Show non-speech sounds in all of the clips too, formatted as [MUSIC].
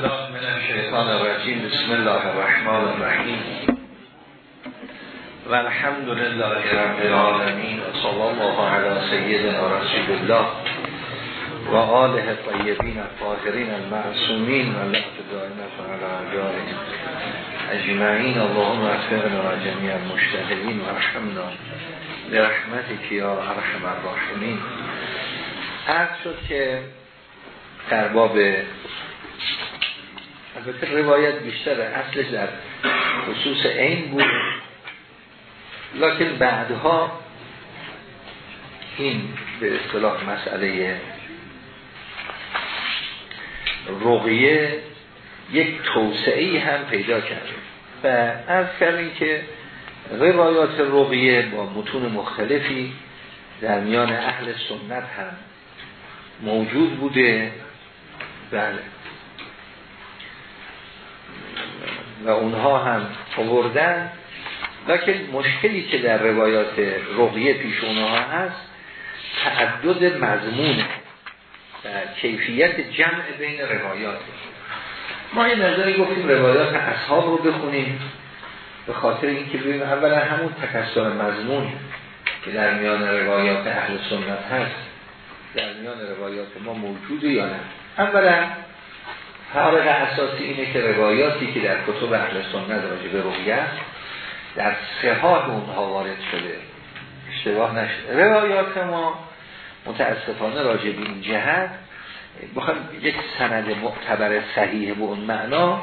بالله من الشیطان الرجیم. بسم الله الرحمن الرحیم. و الحمد لله رب العالمین و صلی الله علی سیدنا رسول الله و آله طیبین الطاهرین المعصومین و الله دائمت علی اعدائهم اجمعین. اللهم اغفرنا جمیع المجتهدین و رحمنا برحمتک یا ارحم الراحمین. عرض شد که در باب البته روایت بیشتر اصلش در خصوص این بود. لکن بعدها این به اصطلاح مسئله رقیه یک توسعه هم پیدا کرد. و از کردیم که روایات رقیه با متون مختلفی در میان اهل سنت هم موجود بوده. بله. و اونها هم آوردن. لیکن مشکلی که در روایات رقیه پیش اونها هست تعدد مضمون و کیفیت جمع بین روایات. ما یه نظری گفتیم روایات اصحاب رو بخونیم به خاطر اینکه ببینیم اولا همون تکسر مضمون که در میان روایات اهل سنت هست در میان روایات ما موجوده یا نه. اولا فارق اساسی اینه که روایاتی که در کتب اهل سنت راجع به رقیه در صحات اونها وارد شده. اشتباه نشده روایات ما متاسفانه راجع به این جهت بخوام یک سند معتبر صحیح به اون معنا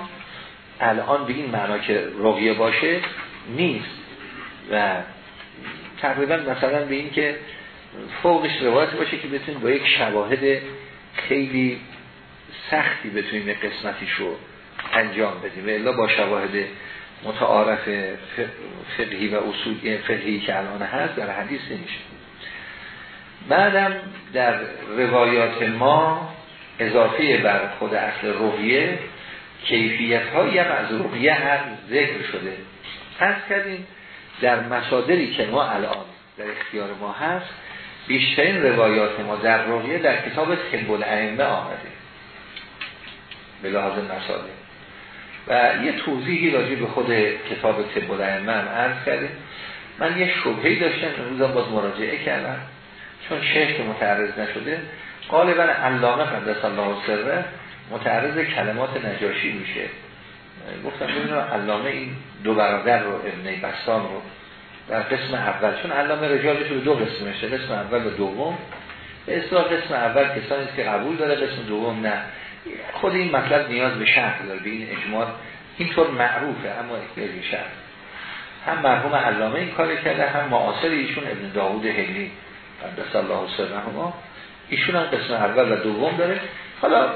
الان به این معنا که رقیه باشه نیست. و تقریبا مثلا به این که فوقش روایت باشه که بتونیم با یک شواهد خیلی سختی بتونیم قسمتیش رو انجام بدیم. و الا با شواهد متعارف فقهی و اصول فقهی که الان هست در حدیث نمیشه. بعدم در روایات ما اضافه بر خود اصل رویه کیفیت هایی هم از رویه هم ذکر شده. پس کردیم در مصادری که ما الان در اختیار ما هست بیشترین روایات ما در رویه در کتاب طب الائمه آمده. به لحاظ مساله و یه توضیحی راجع به خود کتاب طب هم عرض کردیم. من یه شبهی داشتم امروز باز مراجعه کردم. چون شیخ که متعرض نشده غالبا علامه قدس الله سره متعرض کلمات نجاشی میشه. گفتم ببینم علامه این دو برادر رو ابن بستان رو در قسم اول چون علامه رجالش رو دو قسم میشه قسم اول و دوم. به اصطلاح قسم اول کسانی که قبول داره قسم دوم نه. خود این مطلب نیاز به شرح داره به این اجماع. اینطور معروفه اما احتیاج شرح. هم مرحوم علامه این کار کرده هم معاصر ایشون ابن داوود هلی قدس الله سره ایشون هم قسم اول و دوم داره. حالا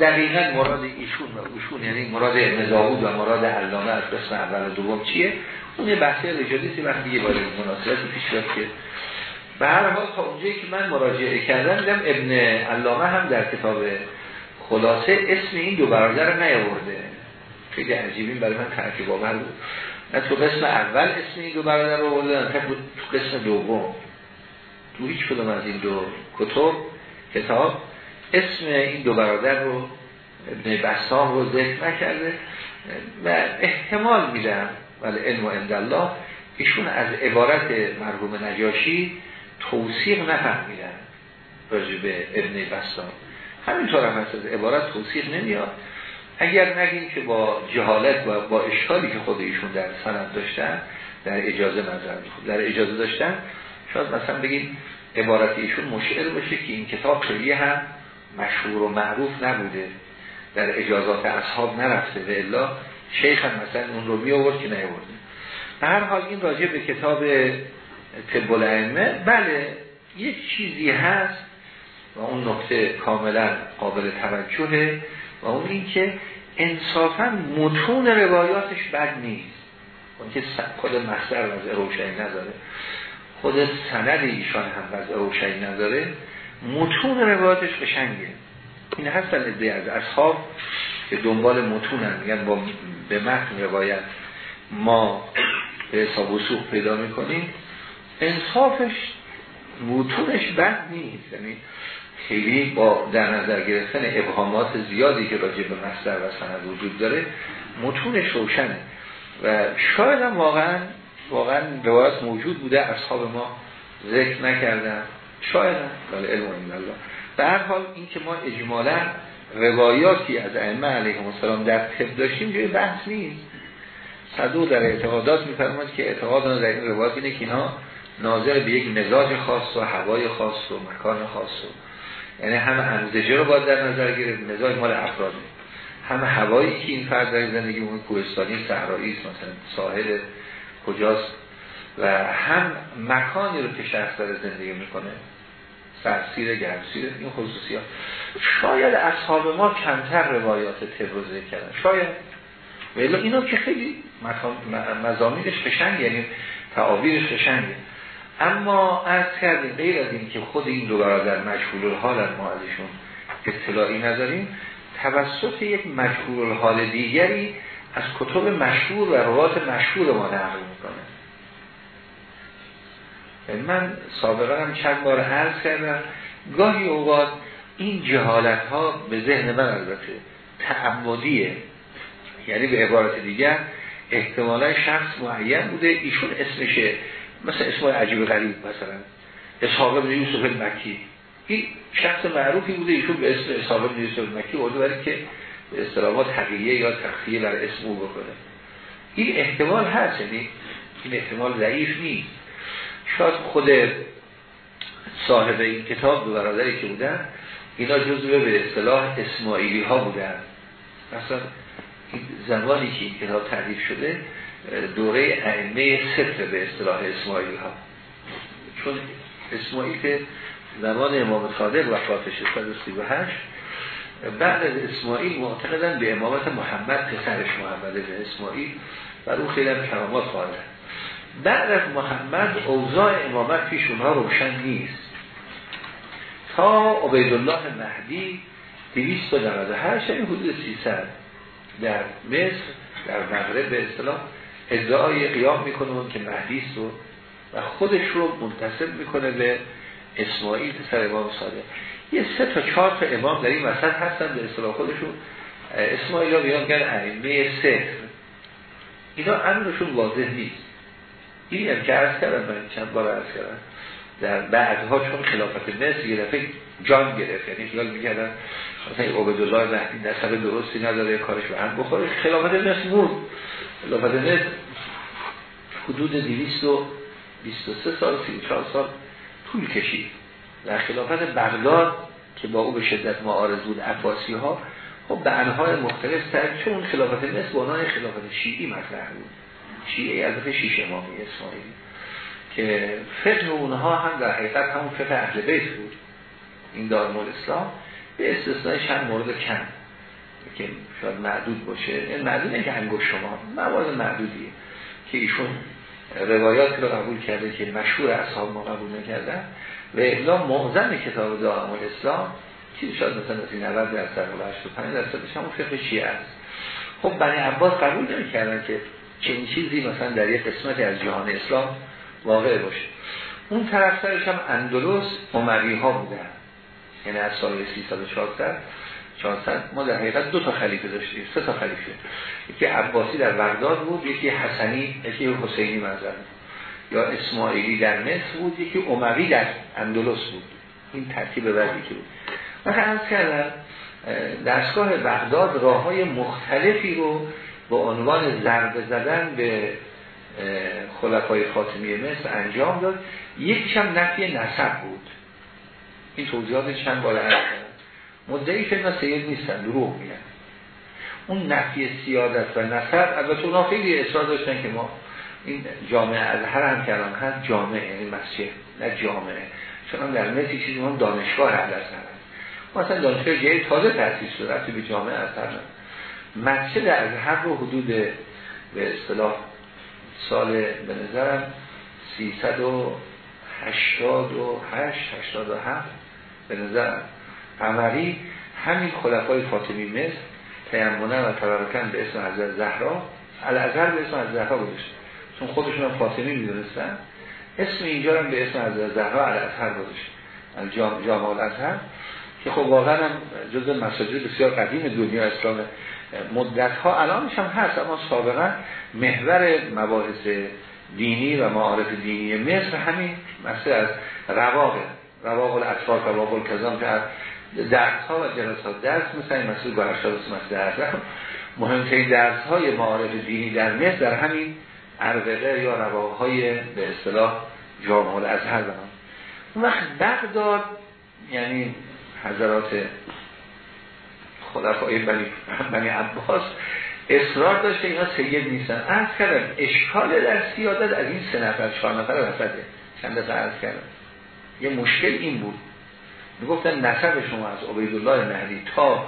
دقیقا مراد ایشون و ایشون یعنی مراد ابن داوود و مراد علامه از قسم اول و دوم چیه؟ اون یه بحثی رجالیسی وقتی یه بار مناسبتی پیش بیاد که به هر حال تا اونجایی که من مراجعه کردم دیدم ابن علامه هم در کتاب خلاصه اسم این دو برادر رو نیاورده. خیلی عجیبین برای من ترکیب آور بود. نه تو قسم اول اسم این دو برادر رو آورده نه تو قسم دوم. تو هیچ کدوم از این دو کتب کتاب اسم این دو برادر رو ابن بسام رو ذکر نکرده. و احتمال میدم ولی علم و الله ایشون از عبارت مرحوم نجاشی توصیق نفهمیدن راجع به ابن بستان همینطور هم هست. عبارت توصیق نمیاد. اگر نگیم که با جهالت و با اشکالی که خود ایشون در سند داشتن در اجازه نظر در اجازه داشتن شاید مثلا بگیم عبارت ایشون مشعر باشه که این کتاب خیلی هم مشهور و معروف نبوده. در اجازات اصحاب نرفته و الا شیخ هم مثلا اون رو می که نیاورده. هر حال این راجع به کتاب طب الائمه بله یک چیزی هست و اون نکته کاملا قابل توجهه و اون این که انصافا متون روایاتش بد نیست. اون که خود مصدر از روشنی نداره خود سند ایشان هم از روشنی نداره متون روایاتش قشنگه. این هستن ادعای از اصحاب که دنبال متونن میگن با به متن روایت ما به حساب وسوق پیدا می‌کنیم. انصافش متونش بد نیست. یعنی خیلی با در نظر گرفتن ابهامات زیادی که راجع به مصدر و سند وجود داره متونش روشنه و شاید هم واقعا واقعا روایت موجود بوده اصحاب ما ذکر نکردن. شاید هم. ولی علم الله. به هر حال این که ما اجمالا روایاتی از ائمه علیهم السلام در طب داشتیم جای بحث نیست. صدوق در اعتقادات میفرماد که اعتقاد در این روایات اینه که اینا ناظر به یک مزاج خاص و هوای خاص و مکان خاص و یعنی هم انزجه رو باید در نظر گرفت مزاج مال افراده هم هوایی که این فرد در زندگی اون کوهستانی صحرایی مثلا ساحل کجاست و هم مکانی رو که شخص داره زندگی می‌کنه سرسیر گرمسیر این خصوصیات شاید اصحاب ما کمتر روایات تبروزه کردن. شاید. ولی اینا که خیلی مزامینش قشنگ یعنی تعابیرش قشنگه اما از کردیم غیر از این که خود این دو برادر مشغول الحال ما ازشون اطلاعی نداریم توسط یک مشغول الحال دیگری از کتب مشهور و روات مشهور ما نقل می‌کنه. یعنی من سابقا هم چند بار عرض کردم گاهی اوقات این جهالت ها به ذهن من البته تعمدیه. یعنی به عبارت دیگر احتمالا شخص معین بوده ایشون اسمشه مثلا اسم عجیب غریب مثلا. اسحاق بن یوسف المکی این شخص معروفی بوده ایشون به اسم اسحاق بن یوسف المکی بوده برای که به اصطلاحات حقیقیه یا تخفیه بر اسم او بکنه. این احتمال هست یعنی این احتمال ضعیف نیست. شاید خود صاحب این کتاب دو برادری که بودن اینا جزوه به اصطلاح اسماعیلی ها بودن. مثلا زمانی که این کتاب تعریف شده دوره ائمه ستر به اصطلاح اسماعیلی ها. چون اسماعیل که زمان امام صادق وفاتش 138 بعد از اسماعیل معتقدن به امامت محمد پسرش محمد به اسماعیل و رو خیلی هم کرامات خواهد بعد از محمد اوضاع امامت پیش اونها روشن نیست. تا عبیدالله مهدی 298 یعنی حدود 300 در مصر در مغرب به اصطلاح ادعای قیام می‌کنه که مهدی است و خودش رو منتصب می‌کنه به اسماعیل پسر امام صادق. یه سه تا چهار تا امام در این وسط هستن به اصطلاح خودشون. اسماعیل ها بیان گن ائمه سه. اینا امرشون واضح نیست. اینی هم که عرض کردم من چند بار عرض کردم. در بعدها چون خلافت مصر یه دفعه جان گرفت. یعنی خیال میگردن مثلا عبدالله مهدی نسب درستی نداره کارش به هم بخوره. خلافت مصر بود خلافت مصر حدود 223 سال 34 سال طول کشید. در خلافت بغداد که با او به شدت معارض بود عباسی ها خب به انهای مختلف سر چون خلافت به عنوان خلافت شیعی مطرح بود. شیعه از شیش امامی اسماعیلی که فقه اونها هم در حقیقت همون فقه اهل بیت بود. این دارمول اسلام به استثنای چند مورد کم. که شاید معدود باشه. این معدود که انگوش شما موارد معدودیه که ایشون روایات رو قبول کرده که مشهور اصحاب ما قبول نکردن و اعلام معظم کتاب دارمول اسلام چیزی شاید مثلا از 90 درصد و 85 درصدش همون فقه شیعه است. خب بنی عباس قبول نمی‌کردن که چنین چیزی مثلا در یک قسمتی از جهان اسلام واقع باشه. اون طرف سرش هم اندلس عمری ها بودن. یعنی از سال 300 400 ما در حقیقت دو تا خلیفه داشتیم سه تا خلیفه. یکی عباسی در بغداد بود یکی حسنی یکی حسینی مذر یا اسماعیلی در مصر بود یکی عمری در اندلس بود. این ترتیب بعدی که بود. مثلا از کردن دستگاه بغداد راه های مختلفی رو به عنوان ضربه زدن به خلفای فاطمی مصر انجام داد. یکیش هم نفی نسب بود. این توضیحات چند بار عرض مدعی که سید نیستن دروغ میگن. اون نفی سیادت و نسب البته اونا خیلی اصرار داشتن که ما این جامعه از هر هم کلان هست جامعه یعنی مسجد نه جامعه. چون در مصر چیزی ما دانشگاه هر هست مثلا دانشگاه جایی تازه تأسیس شده به جامعه از هر مسجد از هر رو حدود به اصطلاح سال به نظرم 388 87 به نظر عمری همین خلفای فاطمی مصر تیمونه و تبرکن به اسم حضرت زهرا. الازهر به اسم حضرت زهرا گذاشت چون خودشون هم فاطمی می‌دونستن. اسم اینجا هم به اسم حضرت زهرا الازهر گذاشت جامعه الازهر که خب واقعا هم جز مساجد بسیار قدیم دنیا اسلام مدت ها الانش هم هست اما سابقا محور مباحث دینی و معارف دینی مصر همین مثل از رواق رواق الاطفال رواق الکزام که درس ها و جلسات درس مثل مسئول برشاد مثل درس مهمترین درس های معارف دینی در مصر در همین عربقه یا رواق های به اصطلاح جامعه الازهر دارم اون وقت بغداد یعنی حضرات خلفای بنی, بنی عباس اصرار داشته اینا سید نیستن. عرض کردم اشکال در سیادت از این سه نفر چهار نفر وسطه چند دفعه عرض کردم. یه مشکل این بود. می‌گفتن نسب شما از عبیدالله نهدی تا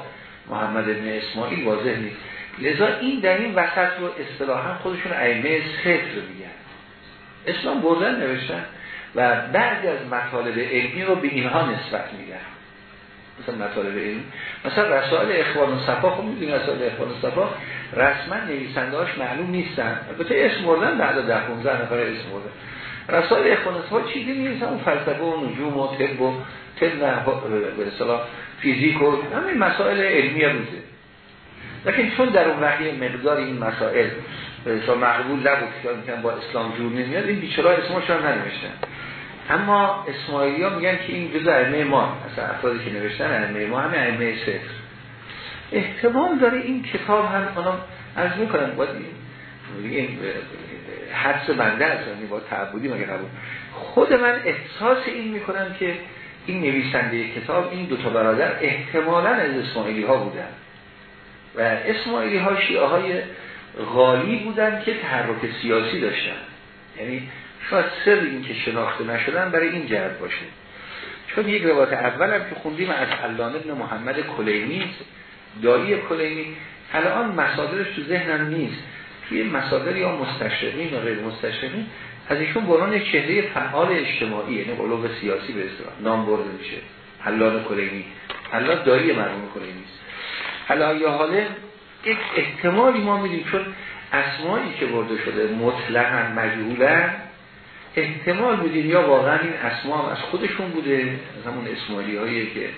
محمد ابن اسماعیل واضح نیست. لذا این در این وسط رو اصطلاحا خودشون ائمه رو میگن. اسلام بردن نوشتن و بعضی از مطالب علمی رو به اینها نسبت میگن مثلا مطالب علمی. مثلا رسائل اخوان و صفا خب می‌دونی رسائل اخوان و صفا رسما نویسندهاش معلوم نیستن. البته اسم بردن بعد در 15 نفر اسم بردن. رسائل اخوان و صفا چیزی نیست اون فلسفه و نجوم و طب و طب به اصطلاح فیزیک و همین مسائل علمی روزه لیکن چون در اون وقتی مقدار این مسائل به مقبول نبود که با اسلام جور نمیاد این بیچاره اسمش هم ننوشتن اما اسماعیلی ها میگن که این جزء ائمه ما اصلا افرادی که نوشتن ائمه ما همه ائمه سفر احتمال داره این کتاب هم اونا از می‌کنن باید این حدس بنده است یعنی با تعبودی مگه نبود. خود من احساس این می‌کنم که این نویسنده کتاب این دو تا برادر احتمالا از اسماعیلی ها بودن. و اسماعیلی ها شیعه های غالی بودن که تحرک سیاسی داشتن. یعنی شاید سر این که شناخته نشدن برای این جهت باشه. چون یک روایت اول هم که خوندیم از علان ابن محمد کلینی دایی کلینی الان مسادرش تو ذهنم نیست. توی مسادر یا مستشرقین یا غیر مستشرقین از ایشون یک چهره فعال اجتماعی یعنی قلوب سیاسی به اصطلاح. نام برده میشه. علان کلینی حالا دایی مرحوم کلینی است. حالا یا حاله یک احتمالی ما میدیم چون اسمایی که برده شده مطلقا مجهولن احتمال بودیم یا واقعا این اسما از خودشون بوده از همون اسماعیلی هایی که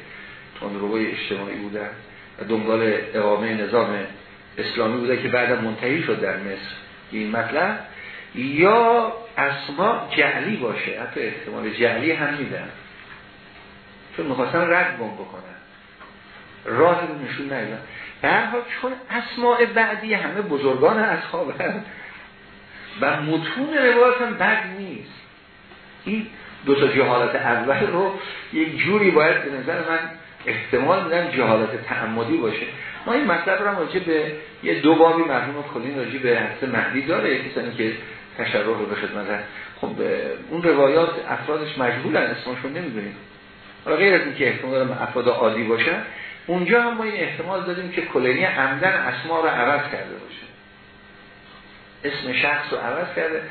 تندروهای اجتماعی بودن و دنبال اقامه نظام اسلامی بوده که بعد منتهی شد در مصر. این مطلب یا اسما جعلی باشه. حتی احتمال جعلی هم میدن. چون می‌خواستن رد بم بکنن. راه نشون ندیدن در حال چون اسماء بعدی همه بزرگان اصحاب و متون روایت هم بد نیست. این دو تا جهالت اول رو یک جوری باید به نظر من احتمال میدن جهالت تعمدی باشه. ما این مطلب رو راجع به یه دو بابی مرحوم کلین راجع به حدث مهدی داره کسانی که تشرح رو به خدمت خب اون روایات افرادش مجبولن اسمشون نمی‌دونیم. حالا غیر از اینکه احتمال دارم افراد عادی باشن اونجا هم ما این احتمال دادیم که کلینی عمدن اسما رو عوض کرده باشه. اسم شخص رو عوض کرده.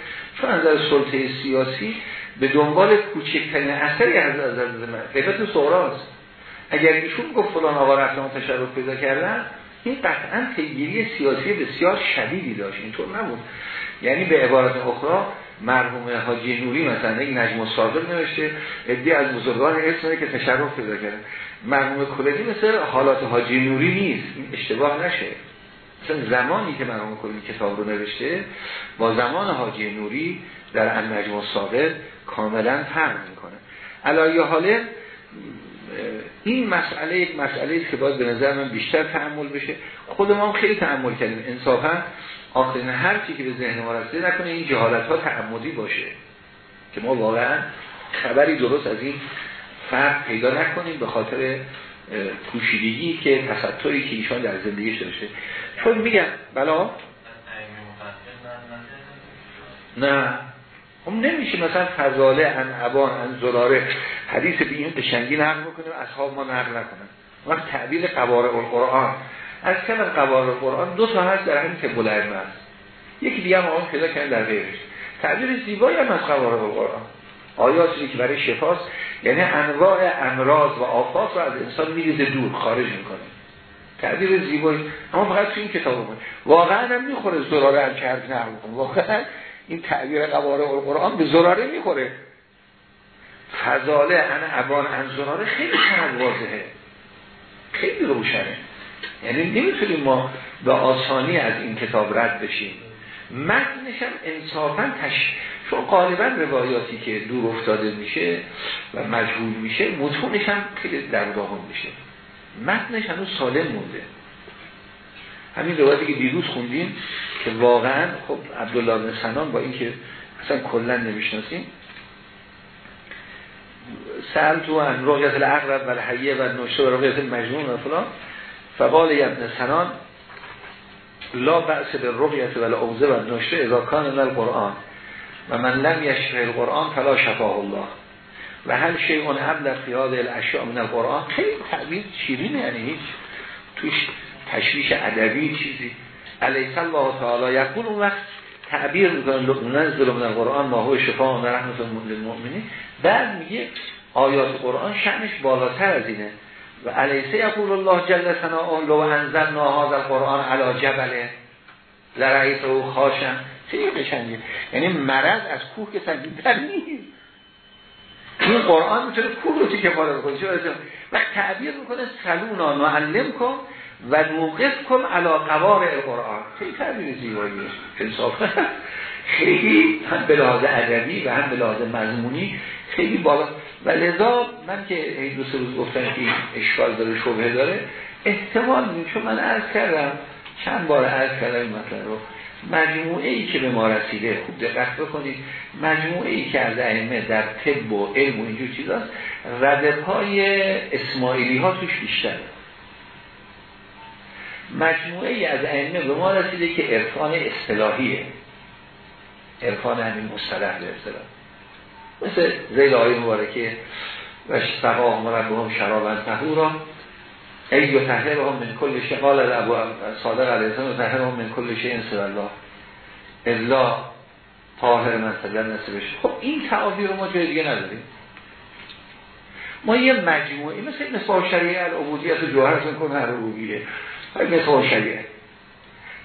چون از نظر سلطه سیاسی به دنبال کوچکترین اثری از از غیبت سهراست اگر ایشون گفت فلان آقا رفتن تشرف پیدا کردن این قطعا پیگیری سیاسی بسیار شدیدی داشت. اینطور نبود. یعنی به عبارت اخرى مرحوم حاجی نوری مثلا یک نجم الصادق نوشته ادی از بزرگان اسمه که تشرف پیدا کردن. مرحوم کلدی مثل حالات حاجی نوری نیست اشتباه نشه. مثلا زمانی که مرحوم کلی کتاب رو نوشته با زمان حاجی نوری در النجم الصادق کاملا فرق می‌کنه. علایه حاله این مسئله یک مسئله است که باید به نظر من بیشتر تعمل بشه. خود ما هم خیلی تعمل کردیم. انصافا آخرین هر چی که به ذهن ما رسیده نکنه این جهالت ها تعمدی باشه. که ما واقعا خبری درست از این فرق پیدا نکنیم به خاطر پوشیدگی که تصطوری که ایشان در زندگیش داشته. چون میگم بلا نه. هم نمیشه مثلا فضاله ان ابان ان زراره حدیث به این قشنگی نقل بکنیم اصحاب ما نقل نکنن. وقت تعبیر قوارع القرآن. از کلم قوارع القرآن دو تا هست در همین که بلند است. یکی دیگه هم آن پیدا کنیم در غیرش. تعبیر زیبایی هم از قوارع القرآن. آیاتی که برای شفاست؟ یعنی انواع امراض و آفات رو از انسان میریزه دور خارج می‌کنه. تعبیر زیبایی. اما فقط تو این کتاب بود واقعا هم می‌خوره زراره هم که حرف واقعا این تعبیر قواره قرآن به زراره می‌خوره. فضاله ان ابان خیلی سند واضحه. خیلی روشنه. یعنی نمی‌تونیم ما به آسانی از این کتاب رد بشیم. متنش هم انصافا تش... چون غالبا روایاتی که دور افتاده میشه و مجهول میشه متونش هم خیلی در میشه. متنش هنوز سالم مونده. همین روایتی که دیروز خوندیم که واقعا خب عبدالله بن سنان با اینکه اصلا کلا نمی‌شناسیم سل تو ان رقیت الاقرب و الحیه و نشته و رقیت المجنون و فلان. فقال ابن سنان لا بأس به رقیت و العوزه و نشته اذا کان القرآن و من لم یشفه القرآن فلا شفاه الله. و هل شیعون عبد فیاد الاشیاء من القرآن؟ خیلی تعبیر شیرینه یعنی هیچ توش تشویش ادبی چیزی. علیه الله تعالی یکون اون وقت تعبیر می‌کنن نزل من القرآن ما هو شفا و رحمت للمؤمنین. بعد میگه آیات قرآن شأنش بالاتر از اینه. و علیسه یقول الله جل ثناء لو انزلنا هذا القرآن علی جبله لرعیت او خاشن خیلی قشنگه. یعنی مرض از کوه که در نیست. این قرآن می‌تونه کوه رو که باره بکنه. و تعبیر می‌کنه سلونا نعلم کن و نوقف کن علا قوار قرآن. خیلی تعبیر زیبایی. انصافه خیلی هم به لحاظ ادبی و هم به لحاظ مضمونی خیلی بالا. و لذا من که دو سه روز گفتم که اشکال داره شبه داره احتمال می چون من عرض کردم چند بار عرض کردم این مطلب رو. مجموعه ای که به ما رسیده خوب دقت بکنید. مجموعه ای که از ائمه در طب و علم و اینجور چیزاست ردف های اسماعیلی ها توش بیشتره. مجموعه ای از ائمه به ما رسیده که عرفان اصطلاحیه. عرفان همین مصطلح به اصطلاح. مثل زیل آیه مبارکه و سقا مربهم شرابن تهورا ای و تحریر هم من کل شقال ابو صادق علیه السلام و تحریر هم من کل شیء الله. الا طاهر سجل نصبش خب این تعابیر ما جای دیگه نداریم. ما یه مجموعی مثل مثل شریعه العبودیت جوهرتون کن هر عبودیه. مثل شریعه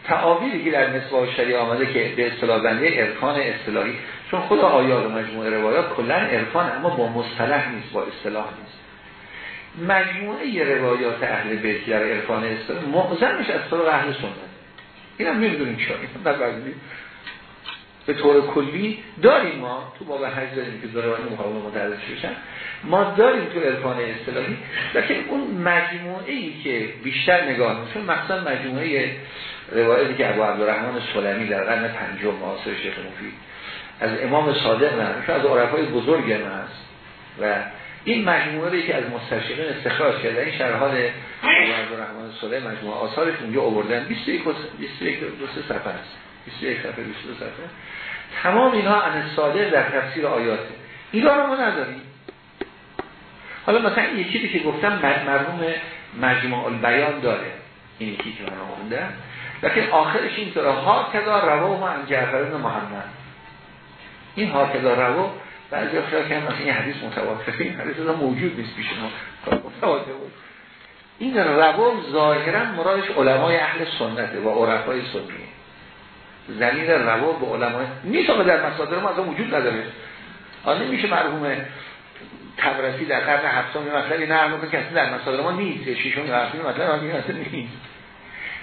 تعابیری که در مثل شریعه آمده که به اصطلاح بنده عرفان اصطلاحی چون خود آیات و مجموعه روایات کلا عرفان اما با مصطلح نیست با اصطلاح نیست. مجموعه روایات اهل بیت در عرفان اصطلاح معظمش از طرق اهل سنت. این هم نمی‌دونیم چرا. به طور کلی داریم ما تو باب حج داریم که داره مقابل متعرض شدن ما داریم تو عرفان اصطلاحی لیکن اون مجموعه ای که بیشتر نگاه چون مثلا مجموعه روایتی که ابو عبدالرحمن سلمی در قرن پنجم معاصر شیخ مفید از امام صادق نه از عرفای بزرگ هم هست. و این مجموعه ای که از مستشرقین استخراج کرده این شرح حال ابو عبدالرحمن سلمی مجموعه آثارش اونجا آوردن. 21 21 دو سه صفحه است. 21 صفحه 22 صفحه تمام اینها ان صادق در تفسیر آیاته اینا رو ما نداریم. حالا مثلا یکی که گفتم مرحوم مجموع البیان داره. این یکی که من آموندم لیکن آخرش این طور ها کدا روا ما ان جعفر محمد. این ها کدا روا بعضی افراد که مثلا این حدیث متواتره این حدیث موجود نیست پیش ما. این روا ظاهرا مرادش علمای اهل سنته و عرفای سنی زمین روا به علمای نیست در مصادر ما اصلا وجود نداره. آن نمیشه مرحوم تبرسی در قرن هفتم مطلبی نه که کسی در مصادر ما نیست. شیشون یا هفتم مطلب نیست.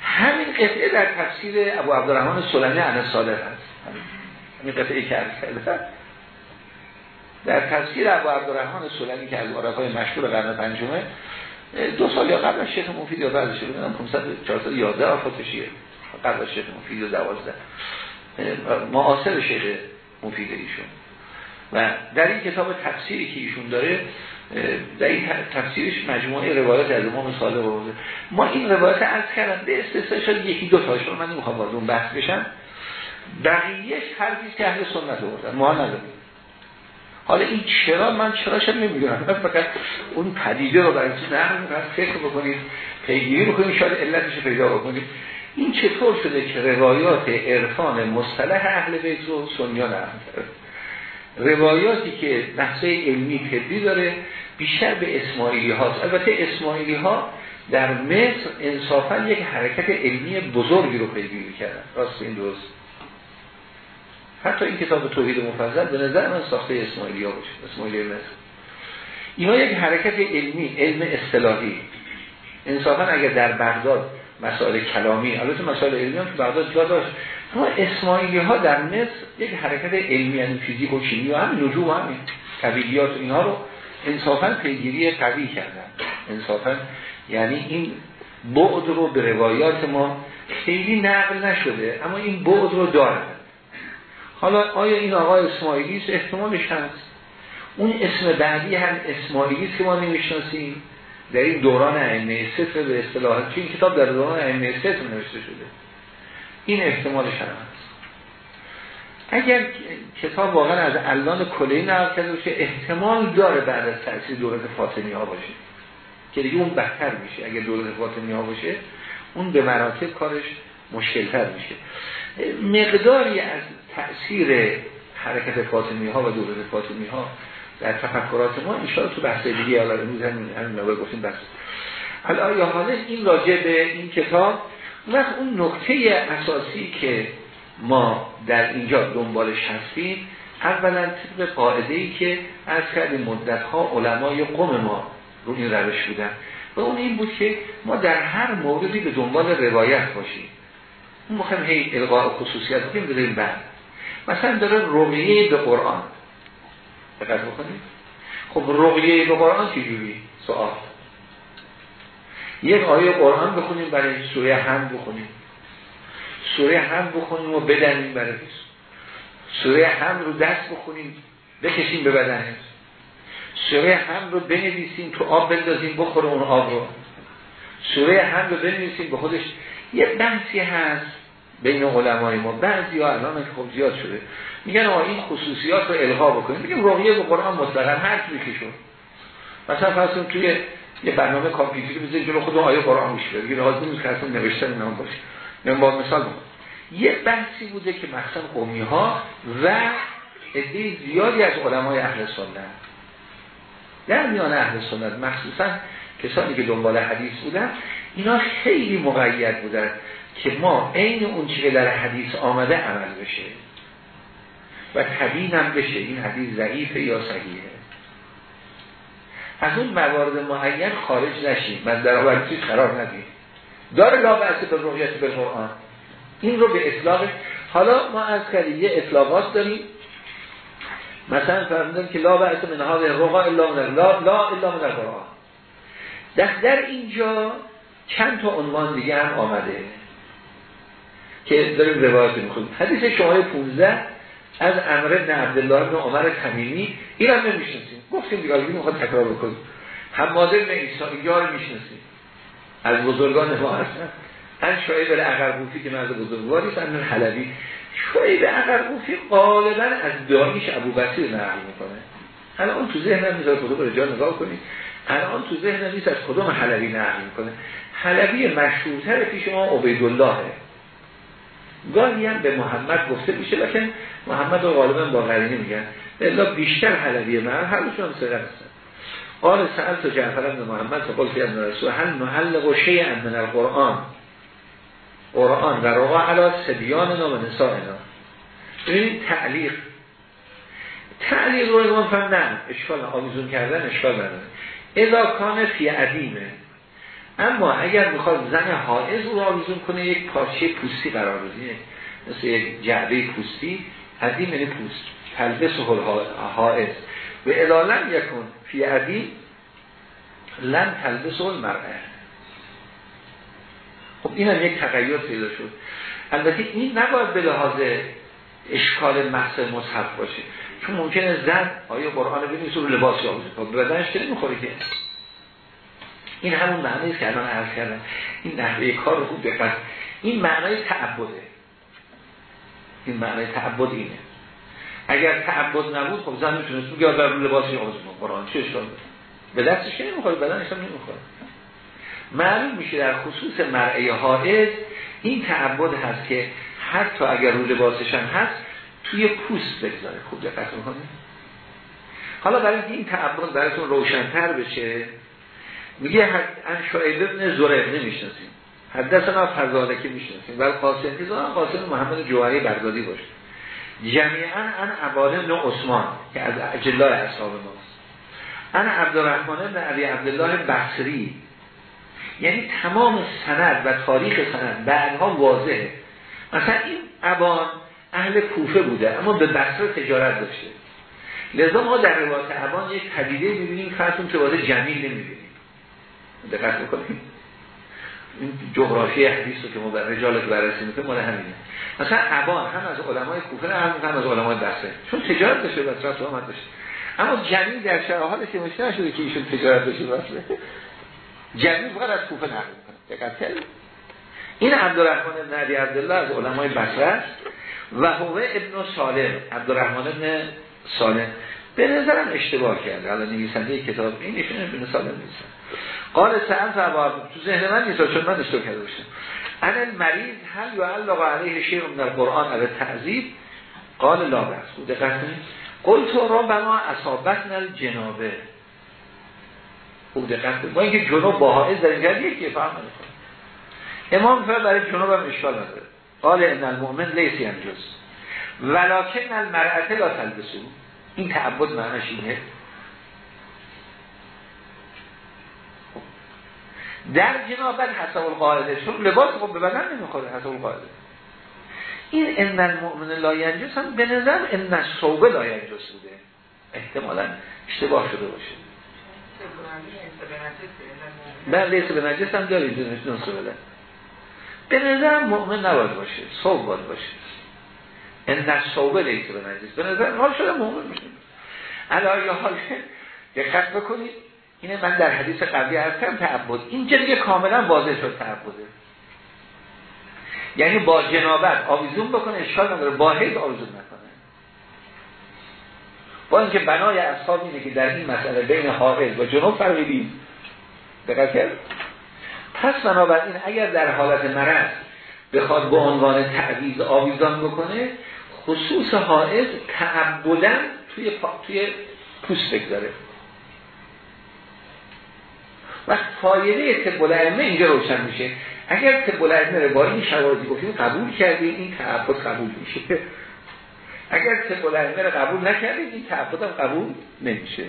همین قطعه در تفسیر ابو عبدالرحمن سلمی عن صادق هست. همین قطعه که کرده. در تفسیر ابو عبدالرحمن سلمی که از عرفای مشهور قرن پنجمه دو سال یا قبل از شیخ مفید یا بعد شده بودم 500 411 آفاتشیه قبل از شیخ مفید و 12 معاصر شیخ مفید ایشون. و در این کتاب تفسیری که ایشون داره در این تفسیرش مجموعه روایات از امام صالح برده ما این روایت از کردن به استثناء شد یکی دو تاشون من نمی‌خوام وارد اون بحث بشم. بقیهش هر که اهل سنت بردن ما نداریم. حالا این چرا؟ من چرا شد نمی‌دونم. [LAUGHS] فقط اون پدیده رو برای چیز نه فکر بکنید پیگیری بکنید شاید علتش پیدا بکنید. این چطور شده که روایات عرفان مصطلح اهل بیت رو سنیا روایاتی که بحثه علمی پدی داره بیشتر به اسماعیلی هاست. البته اسماعیلی ها در مصر انصافا یک حرکت علمی بزرگی رو پیگیری کردن. راست این درست؟ حتی این کتاب توحید مفضل به نظر من ساخته اسماعیلی ها باشه اسماعیلی مصر. اینا یک حرکت علمی علم اصطلاحی. انصافا اگر در بغداد مسائل کلامی. البته مسائل علمی هم تو بغداد جا داشت اما اسماعیلی ها در مصر یک حرکت علمی یعنی فیزیک و شیمی و هم نجوم همین طبیعیات و اینها رو انصافا پیگیری قوی کردن. انصافا یعنی این بعد رو به روایات ما خیلی نقل نشده اما این بعد رو دارن. حالا آیا این آقای اسماعیلی است احتمالش هست؟ اون اسم بعدی هم اسماعیلی که ما نمی‌شناسیم. در این دوران ائمه صفر به اصطلاح چون این کتاب در دوران ائمه صفر نوشته شده. این احتمالش هم هست اگر کتاب واقعا از الان کلی نقل کرده باشه احتمال داره بعد از تأثیر دولت فاطمی ها باشه که دیگه اون بهتر میشه. اگر دولت فاطمی ها باشه اون به مراتب کارش مشکلتر میشه. مقداری از تأثیر حرکت فاطمی ها و دولت فاطمی ها در تفکرات ما انشاءالله تو بحث دیگه حالا امروز همین نوع گفتیم بس حالا یا حالا این راجع به این کتاب؟ وقت اون نکته اساسی که ما در اینجا دنبالش هستیم اولا طبق قاعده ای که از کردیم مدت ها علمای قوم ما رو این روش بودن. و اون این بود که ما در هر موردی به دنبال روایت باشیم. اون مخیم هی القاء خصوصیت بکنیم داریم بعد. مثلا داره رویه به قرآن. دقت بکنید. خب رقیه به قرآن چجوری سوال. یک آیه قرآن بخونیم برای سوره هم بخونیم. سوره هم بخونیم و بدنیم برای سوره هم رو دست بخونیم بکشیم به بدن. سوره هم رو بنویسیم تو آب بندازیم بخوره اون آب رو. سوره هم رو بنویسیم به خودش. یه بحثی هست. بین علمای ما. بعضی ها الان خب زیاد شده. میگن آقا این خصوصیات رو الغا بکنیم میگیم رقیه به قرآن مطلقا هر شد مثلا فرض توی یه برنامه کامپیوتری بزنید جلو خود آیه قرآن میشه دیگه لازم نیست که اصلا نوشتن اینا باشه. من با مثال بگم. یه بحثی بوده که مثلا قومی ها و عده زیادی از علمای اهل سنت. در میان اهل سنت مخصوصا کسانی که دنبال حدیث بودن اینا خیلی مقید بودن. که ما عین اون که در حدیث آمده عمل بشه. و تبینم بشه. این حدیث ضعیفه یا صحیحه. از اون موارد معین خارج نشیم من در آورد قرار ندیم داره لا به رویت به قرآن. این رو به اطلاق حالا ما از کردیم یه اطلاقات داریم. مثلا فرمودن که لا بحث من ها رقا الا لا لا الا من قرآن در اینجا چند تا عنوان دیگه هم آمده. که داریم روایت می‌خونیم. حدیث شماره 15 از امر ابن عبدالله ابن عمر تمیمی. این هم نمیشنسیم گفتیم دیگه می‌خواد تکرار بکنیم. حماد ابن ایسا رو میشنسیم از بزرگان ما هستن ان شعیب العقربوفی که مرد بزرگواری است ان حلبی شعیب عقربوفی غالبا از دانیش ابو بسیر نقل می‌کنه. الان تو ذهنم می‌ذاره کدوم رجال نگاه کنید. الان تو ذهنم نیست از کدوم حلبی نقل می‌کنه. حلبی مشهورتر پیش ما عبیداللهه. گاهی هم به محمد گفته میشه لکن محمد رو غالبا با قرینه میگن. الا بیشتر حلبی من هر دوشون سره هستن. قال سألت جعفر بن محمد فقال فی ابن رسول هل نحلق شیئا من القرآن؟ قرآن و رقا علا سبیاننا و نسائنا ببینید تعلیق. تعلیق رو ایمان فهم نه اشکال آویزون کردن اشکال نداره. اذا کان فی عدیمه اما اگر می‌خواد زن حائز رو آویزون کنه یک پارچه پوستی قرار بده. مثل یک جعبه پوستی. عدیم یعنی پوست. تلبس حائز و ادالن یکن فی عدیم لن تلبس مرعه خب این هم یک تغییر پیدا شد. البته این نباید به لحاظ اشکال محصه مصحف باشه. چون ممکنه زن آیا قرآن ببینید رو لباس یا خب بدنش که نمی‌خوره که. این همون معنی است که الان عرض کردم. این نحوه کار رو خوب دقت. این معنای تعبده. این معنای تعبد اینه. اگر تعبد نبود خب زن می‌تونست بگه بر لباسی آموز قرآن چه اشکال به دستش نمی‌خوره بدنش هم نمی‌خوره. معلوم میشه در خصوص مرعه حائز این تعبد هست که حتی اگر رو لباسش هم هست توی پوست بگذاره. خوب دقت می‌کنه حالا برای این تعبد براتون روشنتر بشه میگه ان شعیب ابن زرق نمی‌شناسیم. حدثنا فضاله که می‌شناسیم. ولی قاسم که قاسم محمد جوهری بغدادی باشه. جمیعا ان عباد ابن عثمان که از اجلای اصحاب ماست. انا عبدالرحمن بن علی عبدالله بصری. یعنی تمام سند و تاریخ سند بعدها واضحه. مثلا این ابان اهل کوفه بوده اما به بصره تجارت داشته. لذا ما در روایت ابان یک پدیده می‌بینیم که واسه جمیل نمی‌بینیم. دقت می‌کنیم این جغرافی حدیث رو که ما بر رجال که بررسی می‌کنیم مال همینه. مثلا ابان هم از علمای کوفه هم, هم از علمای بصره چون تجارت داشته بصره آمد داشته اما جمیل در شرح که مشته نشده که ایشون تجارت داشته بصره جمیل فقط از کوفه نقل می‌کنه. دقت این عبدالرحمن بن علی عبدالله از علمای بصره است و هو ابن سالم. عبدالرحمن بن سالم. به نظرم اشتباه کرده. حالا نویسنده کتاب این ایشون ابن سالم نیست. قال سعد و تو ذهن من نیست چون من اشتباه کرده باشم. انا المریض هل یعلق علیه شیء من القرآن او تعذیب قال لا بس بوده قسم قلت ربما اصابتنا الجنابه. بوده قسم با اینکه جنوب با حائز در اینجا یکی فهم نمی‌کنه. امام فرد برای جنوب هم اشکال نداره. قال ان المؤمن لیس ینجز ولکن المرأة لا تلبسو این تعبد معنیش اینه. در جنابت حساب القاعده چون لباس خب به بدن نمی‌خوره حساب القاعده. این ان المؤمن لا ینجس هم به نظر ان صوبه لا ینجس بوده. احتمالا اشتباه شده باشه. بله لیس به نجس هم دارید نصف بله به نظر مؤمن نباید باشه صوب باید باشه. ان صوبه لیس به نجس به نظر حال شده مؤمن میشه. علایه حال دقت بکنید. اینه من در حدیث قبلی هستم تعبد. اینجا دیگه کاملا واضح شد تعبده. یعنی با جنابت آویزون بکنه اشکال نداره. با حیض آویزون نکنه. با اینکه بنای اصحاب اینه که در این مسئله بین حائض و جنوب فرقی دیم دقت کرد؟ پس بنابراین اگر در حالت مرض بخواد به عنوان تعویز آویزان بکنه خصوص حائض تعبدن توی, توی پوست بگذاره. و فایده طب العلمه اینجا روشن میشه. اگر طب العلمه رو با این گفتیم قبول کردیم این تعبد قبول میشه. اگر طب العلمه رو قبول نکردیم این تعبد هم قبول نمیشه.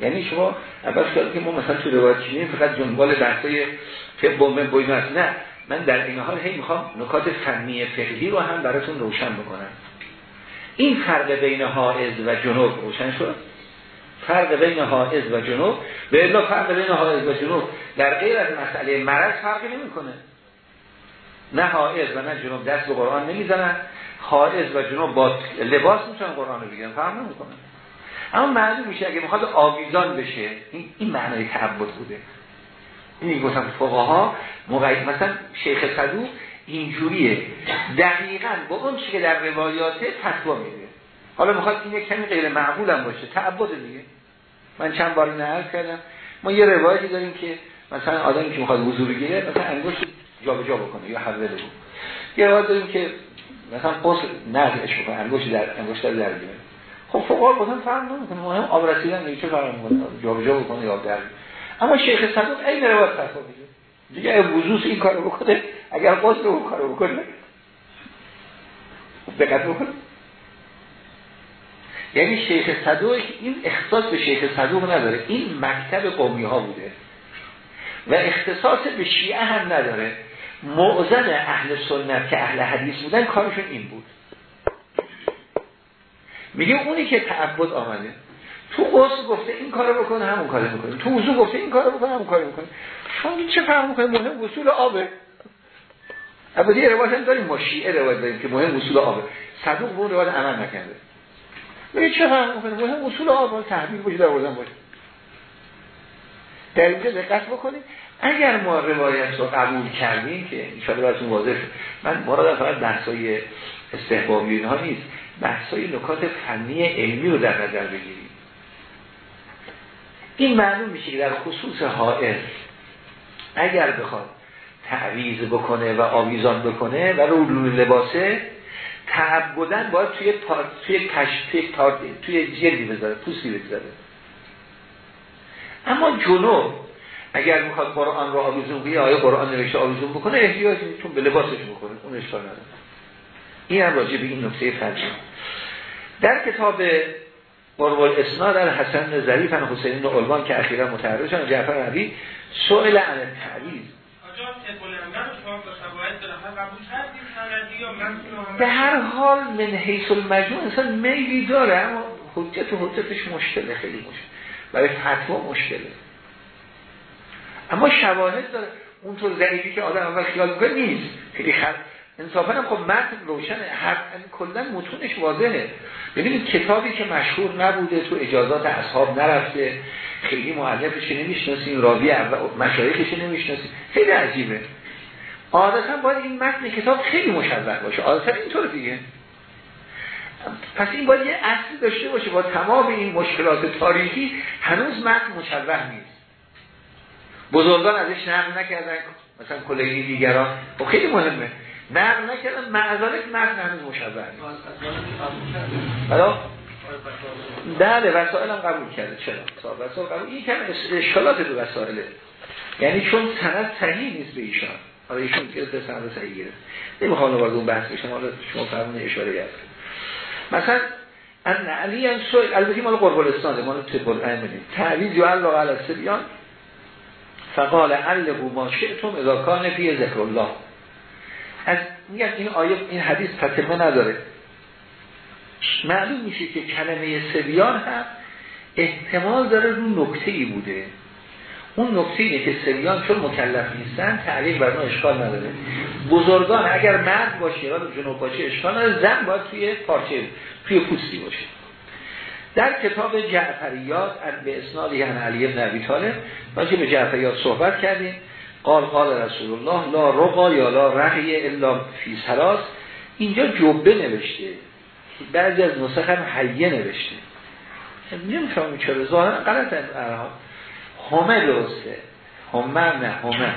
یعنی شما اول شد که ما مثلا تو روایت چینیم فقط جنبال بحثای طب و نه. من در این حال هی می‌خوام نکات فنی فقهی رو هم براتون روشن بکنم. این فرق بین حائز و جنوب روشن شد؟ فرق بین حائز و جنوب؟ به الا فرق بین حائز و جنوب در غیر از مسئله مرض فرقی نمی‌کنه. نه حائز و نه جنوب دست به قرآن نمی‌زنن. حائز و جنوب با لباس می‌تونن قرآن رو بگیرن فرق نمی‌کنه. اما معلوم میشه اگه می‌خواد آویزان بشه این, این معنای تعبد بوده. این گفتم فقها مقید مثلا شیخ صدوق اینجوریه. دقیقا با اون که در روایات فتوا میده. حالا می‌خواد این یک کمی غیر معقول هم باشه. تعبد دیگه. من چند بار نهار کردم. ما یه روایتی داریم که مثلا آدمی که می‌خواد وضو بگیره مثلا انگشت جابجا بکنه یا حوله بگو یه روایت داریم که مثلا قص نزعش بکنه انگشت در انگشت در بگیره خب فقها گفتن فرق نمی‌کنه. مهم آب رسیدن چه فرق می‌کنه جابجا بکنه یا در اما شیخ صدوق این روایت فتوا میده دیگه. وضو این کارو بکنه اگر قص رو کارو بکنه دقت بکنه. یعنی شیخ صدوق این اختصاص به شیخ صدوق نداره این مکتب قومی ها بوده. و اختصاص به شیعه هم نداره. معظم اهل سنت که اهل حدیث بودن کارشون این بود. میگه اونی که تعبد آمده. تو قصد گفته این کارو بکنه همون کارو می‌کنه تو وضو گفته این کارو بکنه همون کارو می‌کنه شما چه فهم می‌کنه مهم وصول آبه یه روایت هم داریم ما شیعه روایت داریم که مهم وصول آبه صدوق به اون روایت عمل نکرده. میگه چه فرق می‌کنه مهم اصول آب. تحویل باشه در بردن باشه در اینجا دقت بکنید اگر ما روایت رو قبول کردیم که ان براتون واضح من مراد فقط بحثای استحبابی اینها نیست. بحثای نکات فنی علمی رو در نظر بگیریم. این معلوم میشه که در خصوص حائل اگر بخواد تعویز بکنه و آویزان بکنه و رو لباسه تعبدن باید توی. توی کش توی توی جلدی بذاره پوستی بذاره اما جنوب اگر می‌خواد قرآن رو آویزون کنه آیا قرآن نوشته آویزون بکنه؟ احتیاج چون به لباسش بکنه اون اشکال نداره. این هم راجع به این نکته فرجی در کتاب قرب الاسناد حسن ظریف ان حسین علوان که اخیرا متعرض شدن جعفر نبی سئل عن التعویض به هر حال من حیث المجموع انسان میلی داره اما حجت و حجتش مشکله خیلی مشکل. برای فتوا مشکله. اما شواهد داره. اونطور ضعیفی که آدم اول خیال می‌کنه نیست. خیلی خط انصافا خب متن روشنه. هر کلا متونش واضحه. ببینید کتابی که مشهور نبوده تو اجازات اصحاب نرفته. خیلی معلفش نمی‌شناسیم راوی مشایخش نمی‌شناسیم خیلی عجیبه. عادتا باید این متن کتاب خیلی مشوق باشه. عادتا اینطور دیگه. پس این باید یه اصلی داشته باشه. با تمام این مشکلات تاریخی هنوز متن مشوق نیست. بزرگان ازش نقل نکردن. مثلا کلگی دیگران. خب خیلی مهمه. نقل نکردن معذالت متن هنوز مشوق نیست بله وسائل هم قبول کرده. چرا؟ وسائل قبول این کم اشکالات دو وسائله. یعنی چون سند صحیح نیست به ایشان. حالا ایشون که سند صحیح گرفت. نمی‌خوام وارد اون بحث بشم. حالا شما فرمون اشاره کرد مثلا ان علی هم سوال البته مال قرب الاسناده مال طب العلم تعویض یا الله علی السبیان فقال علقوا ما شئتم اذا کان فی ذکر الله. از میگم این آیه این حدیث تتمه نداره. معلوم میشه که کلمه سبیان هم احتمال داره رو نکته ای بوده. اون نکته اینه که سریان چون مکلف نیستن تعلیق بر ما اشکال نداره. بزرگان اگر مرد باشه یا جنوب باشه اشکال نداره. زن باید توی پارچه توی پوستی باشه. در کتاب جعفریات به اسناد یعنی علی ابن عبی طالب به جعفریات صحبت کردیم. قال قال رسول الله لا رقا یا لا رقی الا فی سراس اینجا جبه نوشته. بعضی از نسخ هم حیه نوشته. نمی‌فهمی چرا. ظاهرا غلط همه درسته. همه نه همه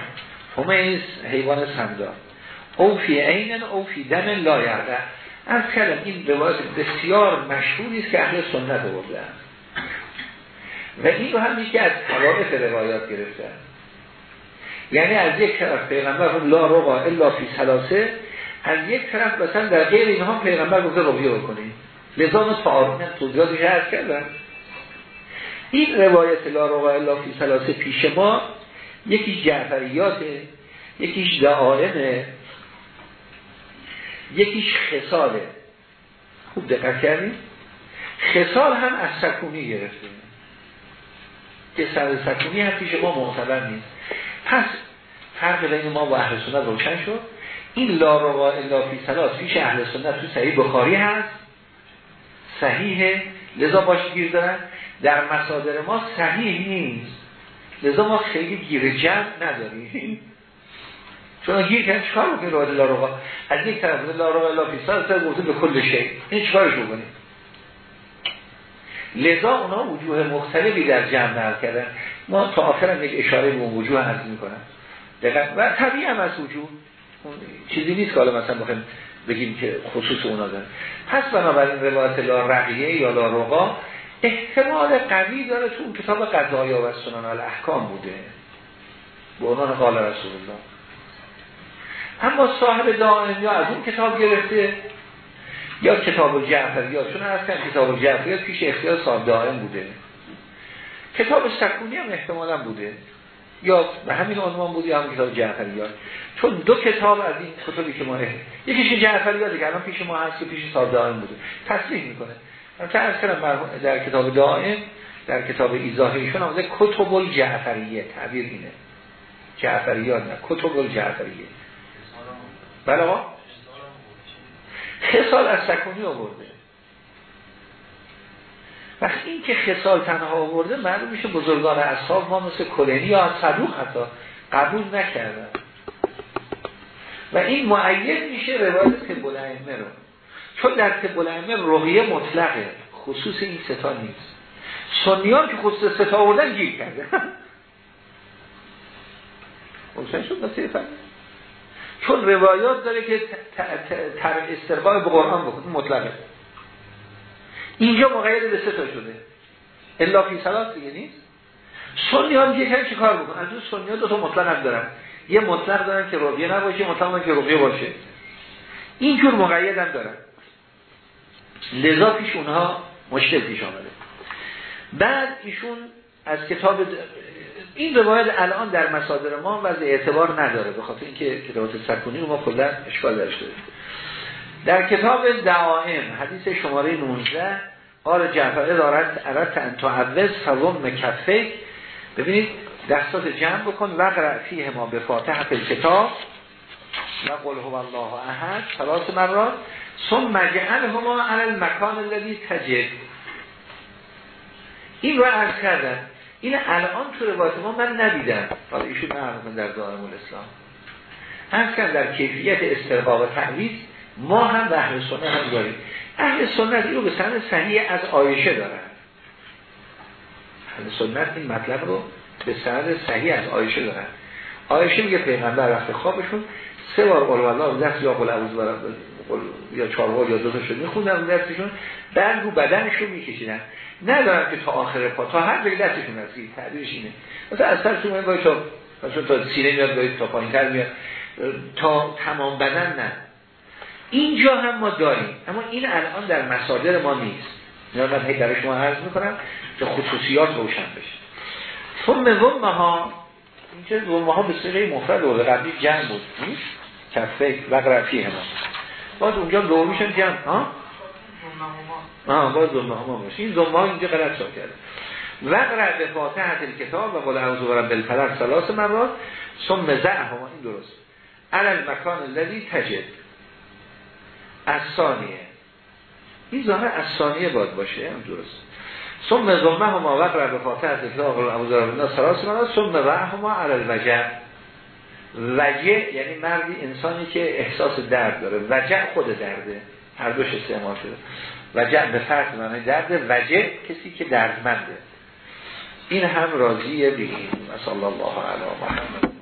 همه این حیوان سمدار او فی عین او فی دم لا یعده از کلم این روایت بسیار مشهوری است که اهل سنت بردن و این رو هم که از توارف روایات گرفتن. یعنی از یک طرف پیغمبر لا رقا الا فی سلاسه از یک طرف مثلا در غیر اینها پیغمبر گفته رویه بکنید لذا تعارف توضیحاتش هست کردن. این روایت لا رقا الا فی سلاسه پیش ما یکی جعفریاته یکیش دعائمه یکیش خساله خوب دقت کردیم خسال هم از سکونی گرفته که سر سکونی هم پیش ما معتبر نیست. پس فرق بین ما و اهل سنت روشن شد. این لا روا الا فی سلاس پیش اهل سنت تو صحیح بخاری هست. صحیحه. لذا باش گیر دارن. در مصادر ما صحیح نیست. لذا ما خیلی گیر جمع نداریم. چون گیر کنید چکار بکنید روایت لاروغا از یک طرف لا پیسا از گفته به کل شی. این چکارش بکنید لذا اونا وجوه مختلفی در جمع کردن. ما تا آخر هم یک اشاره به اون وجوه عرض می‌کنم. دقیق و طبیعی هم از وجوه چیزی نیست که حالا مثلا بخیم بگیم که خصوص اونا داره پس بنابراین روایت لا رقیه یا لا رقا احتمال قوی داره تو اون کتاب قضایا و سنن الاحکام بوده. به عنوان قال رسول الله. اما صاحب دائم یا از اون کتاب گرفته یا کتاب جعفریات. چون کن کتاب جعفریات پیش اختیار صاحب دائم بوده. کتاب سکونی هم احتمالا بوده. یا به همین عنوان بوده یا هم کتاب جعفریات چون دو کتاب از این کتابی که ما یکیش جعفریات دیگه الان پیش ما هست که پیش صاحب دائم بوده. تصریح می‌کنه. که از کنم در کتاب دائم در کتاب ایزاهیشون آمده کتب الجعفریه تعبیر اینه. جعفریات نه کتب الجعفریه بله آقا؟ خسال از سکونی آورده. وقتی این که خسال تنها آورده معلوم میشه بزرگان اصحاب ما مثل کلینی یا صدوق حتی قبول نکردن. و این معید میشه روایت تبولائمه رو. چون در تبولائمه رقیه مطلقه خصوص این ستا نیست. سنیان که خصوص ستا آوردن گیر کرده. [LAUGHS] شد چون روایات داره که تر به قرآن بکن مطلقه. اینجا مقید به سه تا شده. الا فی سلاس دیگه نیست. سنی ها دیگه چی کار بکن از سنی ها دو تا مطلق هم دارن. یه مطلق دارن که رویه نباشه مطلق که رویه باشه. اینجور مقید هم دارن. لذا پیش اونها مشکل پیش آمده. بعد ایشون از کتاب این روایت الان در مصادر ما وضع اعتبار نداره به خاطر اینکه کتابات سکونی رو ما کلا اشکال داشته در کتاب دعائم حدیث شماره 19 قال جعفر دارد عرض ان تعوض فضم مکفه ببینید دستات جمع بکن و فیه ما به فاتحه کتاب و قل هو الله احد ثلاث مرات ثم هما علی المکان الذي تجد. این رو عرض کردن این الان تو روایت ما من ندیدم. حالا ایشون در دارم الاسلام. عرض کردم در کیفیت استرقاق و ما هم به اهل سنت هم داریم. اهل سنت رو به سند صحیح از آیشه دارن. اهل سنت این مطلب رو به سند صحیح از آیشه دارن. آیشه میگه پیغمبر وقت خوابشون. سه بار قول والله دست یا قول عوض یا چهار یا دو تا شد میخوندن دستشون. بعد رو بدنشون میکشیدن. ندارن که تا آخر پا تا هر جای دستشون هستی تعبیرش اینه. مثلا از سرشون من باید تا تا سینه میاد تا پایین میاد. تا تمام بدن نه. اینجا هم ما داریم. اما این الان در مصادر ما نیست. اینا من هی در شما عرض می‌کنم که خصوصیات روشن بشه. ثم ضمه ها اینجا ضمه ها به سیغه مفرد و قبلی جمع بود. کفه و غرفی ما باز اونجا دومیشن جمع ها؟ آه باز ضمه ها باشه این ضمه ها اینجا غلط شد کرده وقرع به فاتحت کتاب و قول اعوذ برب الفلق ثلاث مرات ثم زعه این درست. علل مکان الذی تجد. از ثانیه این ظاهر از ثانیه باید باشه هم درست ثم هما وقت به فاتح از اطلاق الاموزار سراس منا ثم وقت هما علال وجه وجه یعنی مردی انسانی که احساس درد داره. وجه خود درده. هر دوش استعمال شده. وجه به فرق معنی درده. وجه کسی که دردمنده. این هم راضیه بگیم صلی الله علیه محمد.